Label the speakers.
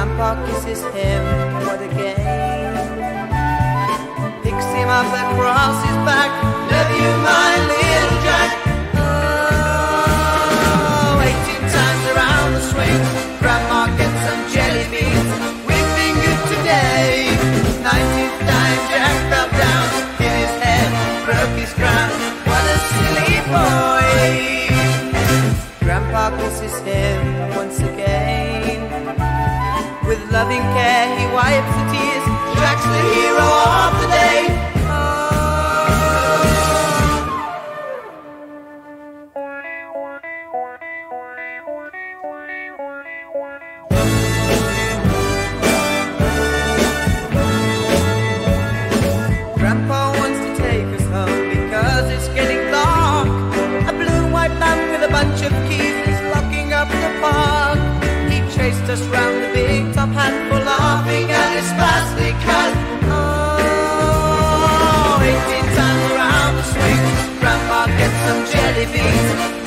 Speaker 1: Grandpa kisses him, what a game. Picks him up across his back. Love you, my little Jack. Oh, 18 times around the swing. Grandma gets some jelly beans. We've been good today. 19th time Jack fell down, hit his head, broke his crown. What a silly boy. Grandpa kisses him With loving care, he wipes the tears. Us round the big top hat for laughing at his spastic cat. Oh, 18 times around the swing. Grandpa gets some jelly beans.